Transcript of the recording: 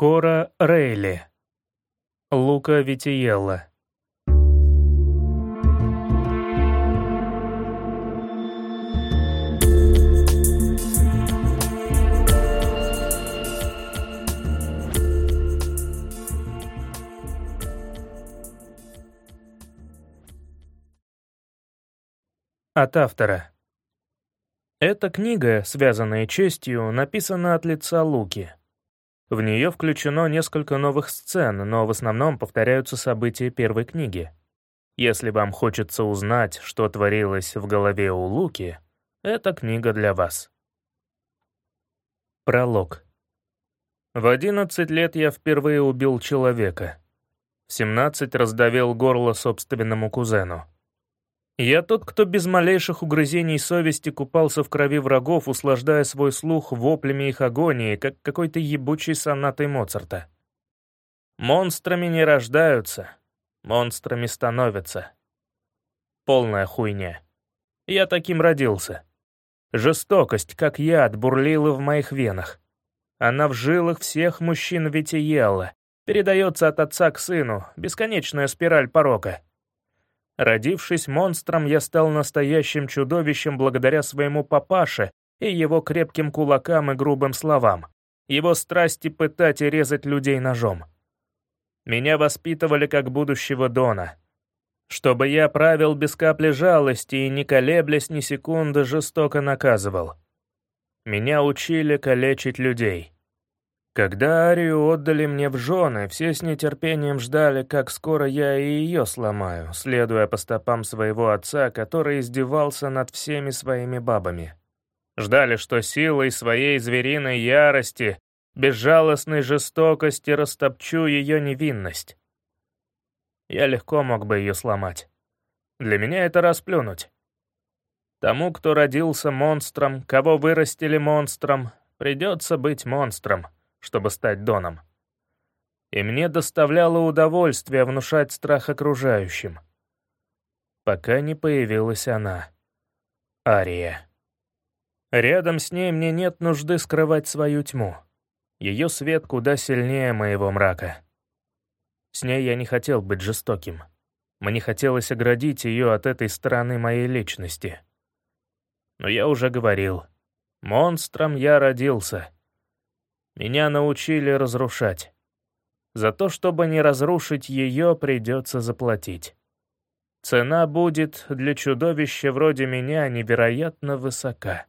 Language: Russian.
Кора Рейли. Лука Витиелла. От автора. Эта книга, связанная честью, написана от лица Луки. В нее включено несколько новых сцен, но в основном повторяются события первой книги. Если вам хочется узнать, что творилось в голове у Луки, эта книга для вас. Пролог. В 11 лет я впервые убил человека. В 17 раздавил горло собственному кузену. Я тот, кто без малейших угрызений совести купался в крови врагов, услаждая свой слух воплями их агонии, как какой-то ебучей сонатой Моцарта. Монстрами не рождаются, монстрами становятся. Полная хуйня. Я таким родился. Жестокость, как яд, бурлила в моих венах. Она в жилах всех мужчин Витиелла, передается от отца к сыну, бесконечная спираль порока. Родившись монстром, я стал настоящим чудовищем благодаря своему папаше и его крепким кулакам и грубым словам, его страсти пытать и резать людей ножом. Меня воспитывали как будущего Дона. Чтобы я правил без капли жалости и, не колеблясь ни секунды, жестоко наказывал. Меня учили калечить людей. Когда Арию отдали мне в жены, все с нетерпением ждали, как скоро я и ее сломаю, следуя по стопам своего отца, который издевался над всеми своими бабами. Ждали, что силой своей звериной ярости, безжалостной жестокости растопчу ее невинность. Я легко мог бы ее сломать. Для меня это расплюнуть. Тому, кто родился монстром, кого вырастили монстром, придется быть монстром чтобы стать Доном. И мне доставляло удовольствие внушать страх окружающим. Пока не появилась она. Ария. Рядом с ней мне нет нужды скрывать свою тьму. Ее свет куда сильнее моего мрака. С ней я не хотел быть жестоким. Мне хотелось оградить ее от этой стороны моей личности. Но я уже говорил, монстром я родился — меня научили разрушать. За то, чтобы не разрушить ее, придется заплатить. Цена будет для чудовища вроде меня невероятно высока.